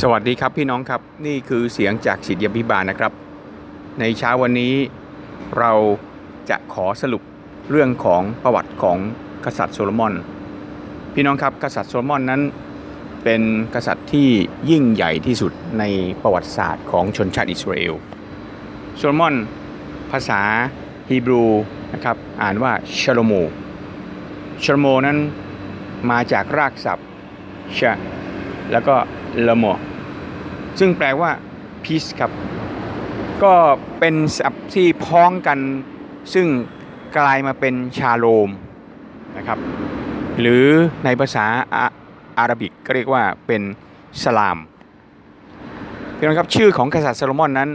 สวัสดีครับพี่น้องครับนี่คือเสียงจากศิษยาภิบาลนะครับ ในเช้าวันนี้เราจะขอสรุปเรื่องของประวัติของกษัตริย์โซโลมอน พี่น้องครับกษัตริย์โซโลมอนนั้น เป็นกษัตริย์ที่ยิ่งใหญ่ที่สุดในประวัติศาสตร์ของชนชาติอิสราเอลโซโลมอน ภาษาฮีบรูนะครับอ่านว่าชโลโมชโลโมนั้นมาจากรากศัพท์ชะแล้วก็ ลโมอซึ่งแปลว่า peace ครับ ก็เป็นศัพท์ที่พ้องกัน ซึ่งกลายมาเป็นชาโลมนะครับ หรือในภาษาอาหรับิกก็เรียกว่าเป็นสลามพี่น้องครับชื่อของกษัตริย์โซโลมอนนั้น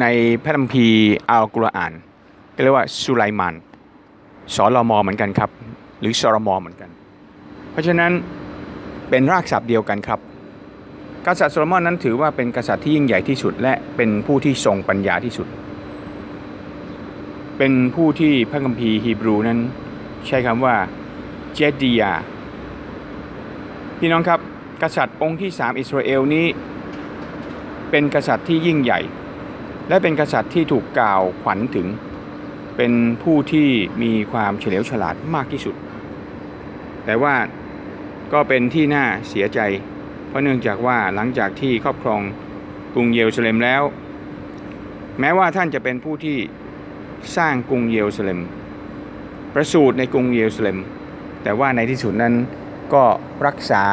ในพระคัมภีร์อัลกุรอานก็เรียกว่าสุไลมานสอลมอเหมือนกันครับ หรือซอรมอเหมือนกัน เพราะฉะนั้น เป็นรากศัพท์เดียวกันครับ กษัตริย์โซโลมอนนั้นถือว่าเป็นกษัตริย์ที่ยิ่งใหญ่ที่สุด และเป็นผู้ที่ทรงปัญญาที่สุด เป็นผู้ที่พระคัมภีร์ฮีบรูนั้น ใช้คำว่าเจดียาพี่น้องครับ กษัตริย์องค์ที่สามอิสราเอลนี้ เป็นกษัตริย์ที่ยิ่งใหญ่ และเป็นกษัตริย์ที่ถูกกล่าวขวัญถึง เป็นผู้ที่มีความเฉลียวฉลาดมากที่สุด แต่ว่า ก็เป็นที่น่าเสียใจ เพราะเนื่องจากว่าหลังจากที่ครอบครองกรุงเยรูซาเล็มแล้ว แม้ว่าท่านจะเป็นผู้ที่สร้างกรุงเยรูซาเล็ม ประสูติในกรุงเยรูซาเล็ม แต่ว่าในที่สุดนั้นก็รักษา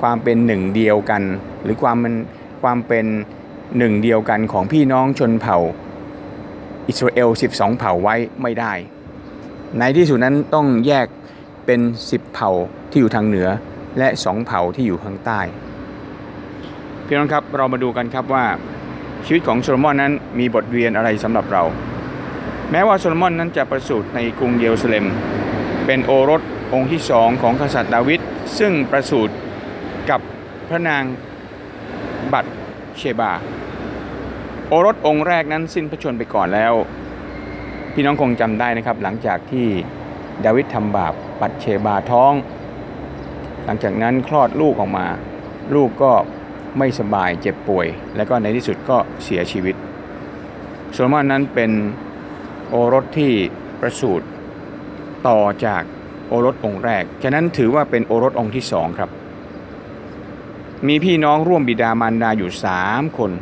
ความเป็นหนึ่งเดียวกัน หรือความมันความเป็นหนึ่งเดียวกันของพี่น้องชนเผ่าอิสราเอล 12 เผ่าไว้ไม่ได้ ในที่สุดนั้นต้องแยกเป็น 10 เผ่าที่อยู่ทางเหนือ และ2เผ่าที่อยู่ทางใต้พี่น้องครับเรามาดูกันครับว่าชีวิตของโซโลมอนนั้นมีบทเรียนอะไรสำหรับเรา แม้ว่าโซโลมอนนั้นจะประสูติในกรุงเยรูซาเล็ม เป็นโอรสองค์ที่สองของกษัตริย์ดาวิดซึ่งประสูติกับพระนางบัตเชบา โอรสองค์แรกนั้นสิ้นพระชนม์ไปก่อนแล้ว พี่น้องคงจำได้นะครับหลังจากที่ดาวิดทำบาปบัตเชบาท้อง หลังจากนั้นคลอดลูกออกมา ลูกก็ไม่สบายเจ็บป่วย แล้วก็ในที่สุดก็เสียชีวิตโซโลมอนนั้นเป็นโอรสที่ประสูติต่อจากโอรสองค์แรก ฉะนั้นถือว่าเป็นโอรสองค์ที่สองครับ มีพี่น้องร่วมบิดามารดาอยู่สามคน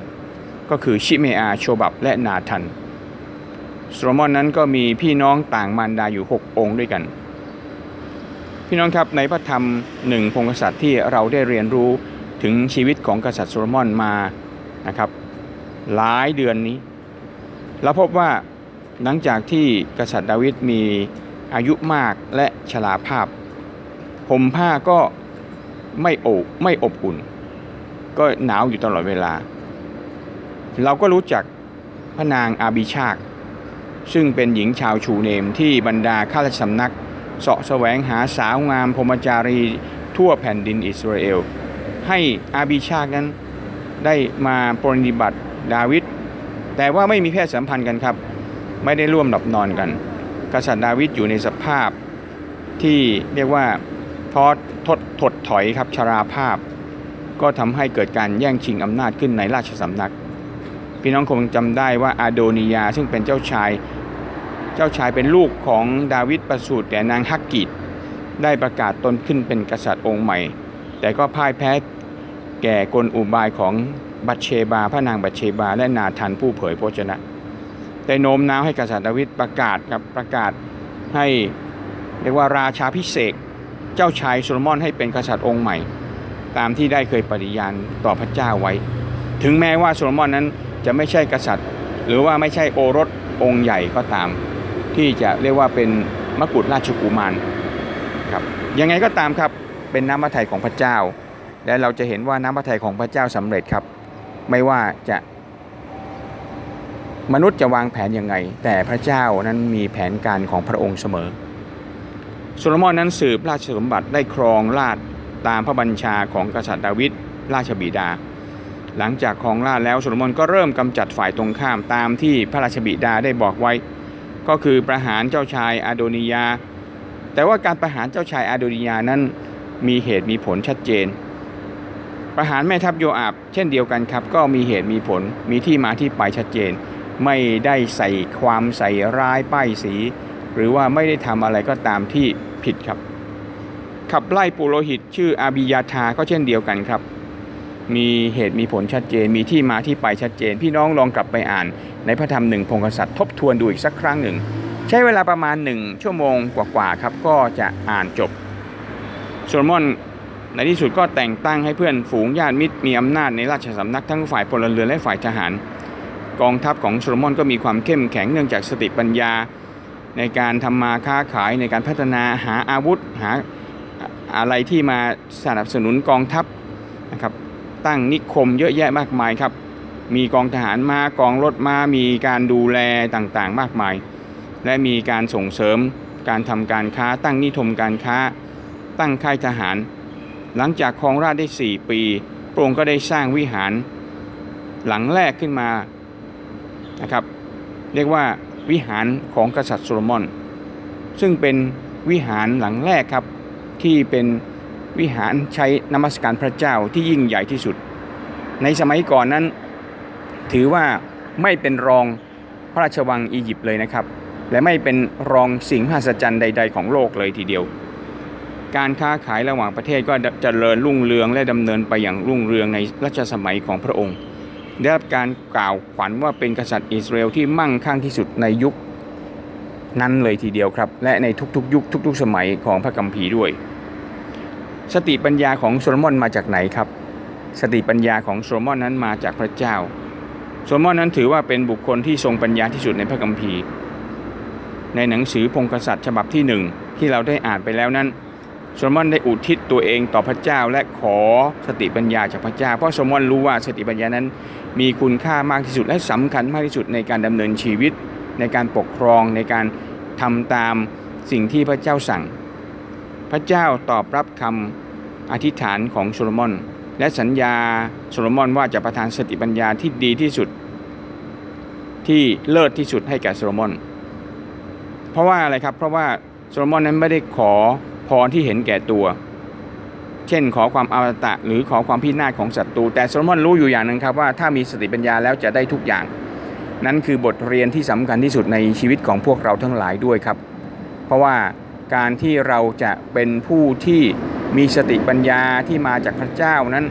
ก็คือชิเมอาโชบับและนาทันโซโลมอนนั้นก็มีพี่น้องต่างมารดาอยู่ 6 องค์ด้วยกัน พี่น้องครับในพระธรรมหนึ่งพงศ์กษัตริย์ที่เราได้เรียนรู้ถึงชีวิตของกษัตริย์โซโลมอนมานะครับหลายเดือนนี้เราพบว่าหลังจากที่กษัตริย์ดาวิดมีอายุมากและชราภาพห่มผ้าก็ไม่อบไม่อบอุ่น ก็หนาวอยู่ตลอดเวลา เราก็รู้จักพระนางอาบิชาก ซึ่งเป็นหญิงชาวชูเนมที่บรรดาข้าราชสำนัก เสาะแสวงหาสาวงามพรมจารีทั่วแผ่นดินอิสราเอล ให้อาบิชากนั้นได้มาปรนิบัติดาวิดแต่ว่าไม่มีเพศสัมพันธ์กันครับ ไม่ได้ร่วมหลับนอนกัน กษัตริย์ดาวิดอยู่ในสภาพที่เรียกว่าทอดทดถดถอยครับชราภาพ ก็ทำให้เกิดการแย่งชิงอำนาจขึ้นในราชสำนัก พี่น้องคงจำได้ว่าอาโดนียาซึ่งเป็นเจ้าชาย เจ้าชายเป็นลูกของดาวิดประสูติแก่นางฮักกิดได้ประกาศตนขึ้นเป็นกษัตริย์องค์ใหม่ แต่ก็พ่ายแพ้แก่กลอุบายของบัตเชบา พระนางบัตเชบา และนาธันผู้เผยพระวจนะได้โน้มน้าวให้กษัตริย์ดาวิดประกาศกับประกาศให้เรียกว่าราชาภิเษกเจ้าชายโซโลมอนให้เป็นกษัตริย์องค์ใหม่ ตามที่ได้เคยปฏิญาณต่อพระเจ้าไว้ ถึงแม้ว่าโซโลมอนนั้นจะไม่ใช่กษัตริย์ หรือว่าไม่ใช่โอรสองค์ใหญ่ก็ตาม ที่จะเรียกว่าเป็นมกุฎราชกุมารครับยังไงก็ตามครับเป็นน้ำพระทัยของพระเจ้า และเราจะเห็นว่าน้ำพระทัยของพระเจ้าสำเร็จครับ ไม่ว่าจะมนุษย์จะวางแผนยังไง แต่พระเจ้านั้นมีแผนการของพระองค์เสมอโซโลมอนนั้นสืบราชสมบัติได้ครองราชตามพระบัญชาของกษัตริย์ดาวิดราชบิดา หลังจากครองราชแล้วโซโลมอนก็เริ่มกำจัดฝ่ายตรงข้ามตามที่พระราชบิดาได้บอกไว้ ก็คือประหารเจ้าชายอาโดนียา แต่ว่าการประหารเจ้าชายอาโดนียานั้นมีเหตุมีผลชัดเจน ประหารแม่ทัพโยอาบเช่นเดียวกันครับ ก็มีเหตุมีผลมีที่มาที่ไปชัดเจน ไม่ได้ใส่ความใส่ร้ายป้ายสี หรือว่าไม่ได้ทำอะไรก็ตามที่ผิดครับ ขับไล่ปุโรหิตชื่ออาบิยาธาก็เช่นเดียวกันครับ มีเหตุมีผลชัดเจน มีที่มาที่ไปชัดเจน พี่น้องลองกลับไปอ่าน ในพระธรรมหนึ่งพงศษัตริย์ทบทวนดูอีกสักครั้งหนึ่ง ใช้เวลาประมาณหนึ่งชั่วโมงกว่าๆครับก็จะอ่านจบโซโลมอนในที่สุดก็แต่งตั้งให้เพื่อนฝูงญาติมิตรมีอำนาจในราชสำนักทั้งฝ่ายพลเรือนและฝ่ายทหาร กองทัพของโซโลมอนก็มีความเข้มแข็งเนื่องจากสติปัญญา ในการทำมาค้าขายในการพัฒนาหาอาวุธหาอะไรที่มาสนับสนุนกองทัพนะครับ ตั้งนิคมเยอะแยะมากมายครับ มีกองทหารมากองรถมามีการดูแลต่างๆ มากมาย และมีการส่งเสริมการทำการค้าตั้งนิทมการค้า ตั้งค่ายทหาร หลังจากครองราชได้ 4 ปีพระองค์ก็ได้สร้างวิหาร หลังแรกขึ้นมานะครับ เรียกว่าวิหารของกษัตริย์โซโลมอน ซึ่งเป็นวิหารหลังแรกครับที่เป็น วิหารใช้นมัสการพระเจ้าที่ยิ่งใหญ่ที่สุด ในสมัยก่อนนั้น ถือว่าไม่เป็นรองพระราชวังอียิปต์เลยนะครับ และไม่เป็นรองสิ่งมหัศจรรย์ใด ๆ ของโลกเลยทีเดียว การค้าขายระหว่างประเทศก็เจริญรุ่งเรืองและดำเนินไปอย่างรุ่งเรืองในรัชสมัยของพระองค์ได้รับการกล่าวขวัญว่าเป็นกษัตริย์อิสราเอลที่มั่งคั่งที่สุดในยุคนั้นเลยทีเดียวครับ และในทุกๆ ยุคทุก ๆ สมัยของพระคัมภีร์ด้วย สติปัญญาของโซโลมอนมาจากไหนครับ สติปัญญาของโซโลมอนนั้นมาจากพระเจ้า โซโลมอนนั้นถือว่าเป็นบุคคลที่ทรงปัญญาที่สุดในพระคัมภีร์ ในหนังสือพงศ์กษัตริย์ฉบับที่หนึ่งที่เราได้อ่านไปแล้วนั้นโซโลมอนได้อุทิศตัวเองต่อพระเจ้าและขอสติปัญญาจากพระเจ้า เพราะโซโลมอนรู้ว่าสติปัญญานั้น มีคุณค่ามากที่สุดและสำคัญมากที่สุดในการดำเนินชีวิต ในการปกครองในการทำตามสิ่งที่พระเจ้าสั่ง พระเจ้าตอบรับคำอธิษฐานของโซโลมอน และสัญญาโซโลมอนว่าจะประทานสติปัญญาที่ดีที่สุด ที่เลิศที่สุดให้แก่โซโลมอน เพราะว่าอะไรครับเพราะว่าโซโลมอนนั้นไม่ได้ขอพรที่เห็นแก่ตัว เช่นขอความอมตะหรือขอความพินาศของศัตรูแต่โซโลมอนรู้อยู่อย่างหนึ่งครับว่าถ้ามีสติปัญญาแล้วจะได้ทุกอย่าง นั่นคือบทเรียนที่สำคัญที่สุดในชีวิตของพวกเราทั้งหลายด้วยครับ เพราะว่า การที่เราจะเป็นผู้ที่มีสติปัญญาที่มาจากพระเจ้านั้น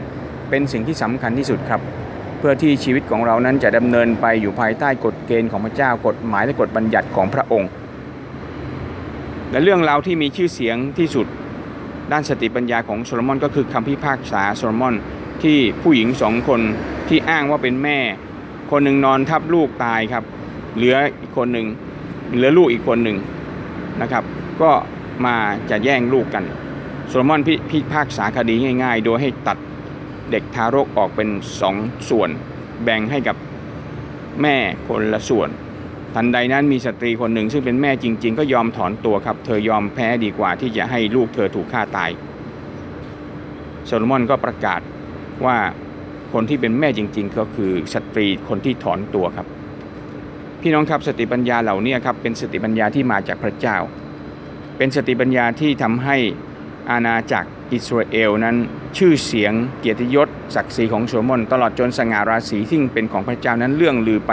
เป็นสิ่งที่สำคัญที่สุดครับ เพื่อที่ชีวิตของเรานั้นจะดำเนินไปอยู่ภายใต้กฎเกณฑ์ของพระเจ้ากฎหมายและกฎบัญญัติของพระองค์ และเรื่องราวที่มีชื่อเสียงที่สุดด้านสติปัญญาของโซโลมอนก็คือคำพิพากษาโซโลมอนที่ผู้หญิงสองคนที่อ้างว่าเป็นแม่ คนหนึ่งนอนทับลูกตายครับ เหลืออีกคนหนึ่งเหลือลูกอีกคนหนึ่งนะครับ ก็มาจะแย่งลูกกันโซโลมอนพิพากษาคดีง่ายๆ โดยให้ตัดเด็กทารกออกเป็นสองส่วน แบ่งให้กับแม่คนละส่วน ทันใดนั้นมีสตรีคนหนึ่งซึ่งเป็นแม่จริง ๆ ก็ยอมถอนตัวครับ เธอยอมแพ้ดีกว่าที่จะให้ลูกเธอถูกฆ่าตายโซโลมอนก็ประกาศว่าคนที่เป็นแม่จริง ๆ ก็คือสตรีคนที่ถอนตัวครับ พี่น้องครับสติปัญญาเหล่านี้ครับเป็นสติปัญญาที่มาจากพระเจ้า เป็นสติปัญญาที่ทำให้อาณาจักรอิสราเอลนั้น ชื่อเสียงเกียรติยศศักดิ์ศรีของโซโลมอนตลอดจนสง่าราศีที่เป็นของพระเจ้านั้นเรื่องลือไป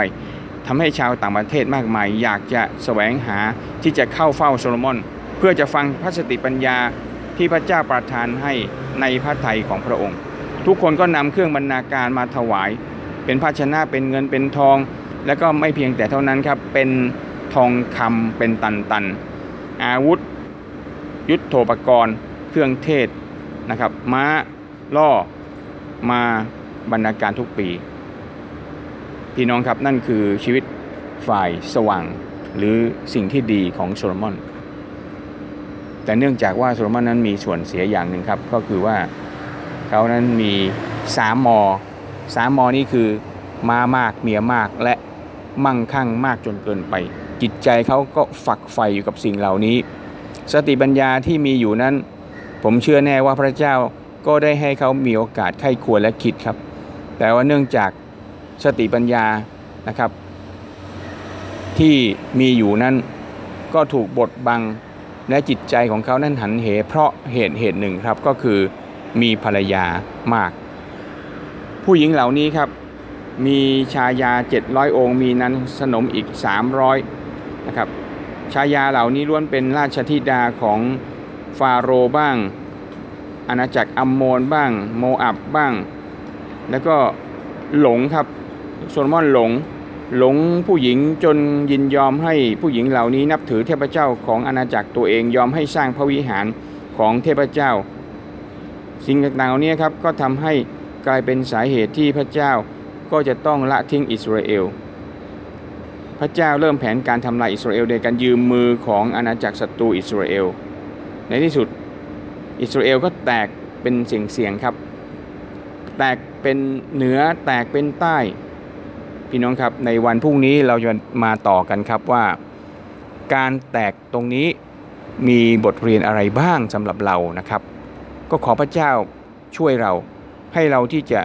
ทำให้ชาวต่างประเทศมากมาย อยากจะแสวงหาที่จะเข้าเฝ้าโซโลมอน เพื่อจะฟังพระสติปัญญาที่พระเจ้าประทานให้ในพระทัยของพระองค์ ทุกคนก็นำเครื่องบรรณาการมาถวาย เป็นภาชนะเป็นเงินเป็นทอง แล้วก็ไม่เพียงแต่เท่านั้นครับเป็นทองคำเป็นตันๆ อาวุธ ยุทธโธปกรณ์ เครื่องเทศนะครับ ม้าล่อมาบรรณาการทุกปี พี่น้องครับนั่นคือชีวิตฝ่ายสว่าง หรือสิ่งที่ดีของโซโลมอน แต่เนื่องจากว่าโซโลมอนนั้นมีส่วนเสียอย่างหนึ่งครับ ก็คือว่าเขานั้นมีสามมอสามมอนี่คือม้ามากเมียมากและมั่งคั่งมากจนเกินไป จิตใจเขาก็ฝักใฝ่อยู่กับสิ่งเหล่านี้ สติปัญญาที่มีอยู่นั้น ผมเชื่อแน่ว่าพระเจ้าก็ได้ให้เขามีโอกาสไข้ควรและคิดครับ แต่ว่าเนื่องจากสติปัญญานะครับ ที่มีอยู่นั้นก็ถูกบดบังและจิตใจของเขานั้นหันเห เพราะเหตุเหตุหนึ่งครับก็คือมีภรรยามาก ผู้หญิงเหล่านี้ครับ มีชายา 700 องค์ มีนันสนมอีก 300 นะครับ ชายาเหล่านี้ล้วนเป็นราชธิดาของฟาโรบ้าง อาณาจักรอัมโมนบ้าง โมอับบ้าง แล้วก็หลงครับโซโลมอนหลงหลงผู้หญิงจนยินยอมให้ผู้หญิงเหล่านี้นับถือเทพเจ้าของอาณาจักรตัวเองยอมให้สร้างพระวิหารของเทพเจ้า สิ่งต่างๆเหล่านี้ครับก็ทำให้กลายเป็นสาเหตุที่พระเจ้าก็จะต้องละทิ้งอิสราเอล พระเจ้าเริ่มแผนการทำลายอิสราเอลโดยการยืมมือของอาณาจักรศัตรูอิสราเอล ในที่สุดอิสราเอลก็แตกเป็นเสียงๆครับ แตกเป็นเหนือแตกเป็นใต้ พี่น้องครับในวันพรุ่งนี้เราจะมาต่อกันครับว่า การแตกตรงนี้มีบทเรียนอะไรบ้างสำหรับเรานะครับ ก็ขอพระเจ้าช่วยเราให้เราที่จะ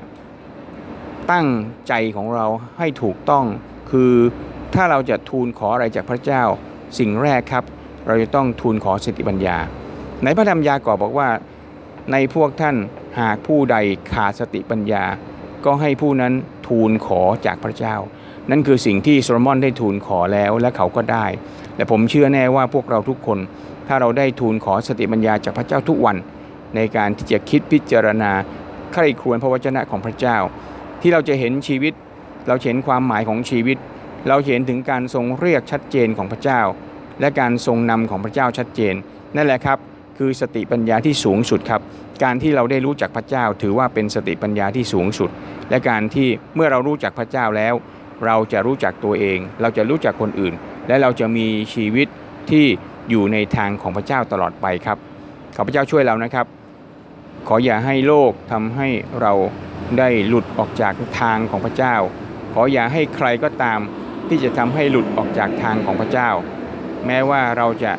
ตั้งใจของเราให้ถูกต้องคือ ถ้าเราจะทูลขออะไรจากพระเจ้า สิ่งแรกครับ เราจะต้องทูลขอสติปัญญา ในพระธรรมยากอบอกว่า ในพวกท่านหากผู้ใดขาดสติปัญญา ก็ให้ผู้นั้นทูลขอจากพระเจ้า นั่นคือสิ่งที่โซโลมอนได้ทูลขอแล้วและเขาก็ได้ และผมเชื่อแน่ว่าพวกเราทุกคน ถ้าเราได้ทูลขอสติปัญญาจากพระเจ้าทุกวัน ในการที่จะคิดพิจารณาใคร่ครวญพระวจนะของพระเจ้า ที่เราจะเห็นชีวิต เราเห็นความหมายของชีวิต เราเห็นถึงการทรงเรียกชัดเจนของพระเจ้า และการทรงนำของพระเจ้าชัดเจน นั่นแหละครับ คือสติปัญญาที่สูงสุดครับ การที่เราได้รู้จักพระเจ้า ถือว่าเป็นสติปัญญาที่สูงสุด และการที่เมื่อเรารู้จักพระเจ้าแล้ว เราจะรู้จักตัวเอง เราจะรู้จักคนอื่น และเราจะมีชีวิตที่อยู่ในทางของพระเจ้าตลอดไปครับขอพระเจ้าช่วยเรานะครับ ขออย่าให้โลกทำให้เราได้หลุดออกจากทางของพระเจ้า ขออย่าให้ใครก็ตาม ที่จะทำให้หลุดออกจากทางของพระเจ้า แม้ว่าเราจะ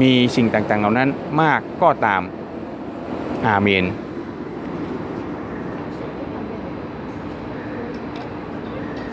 มีสิ่งต่างๆ เหล่านั้นมากก็ตามอาเมน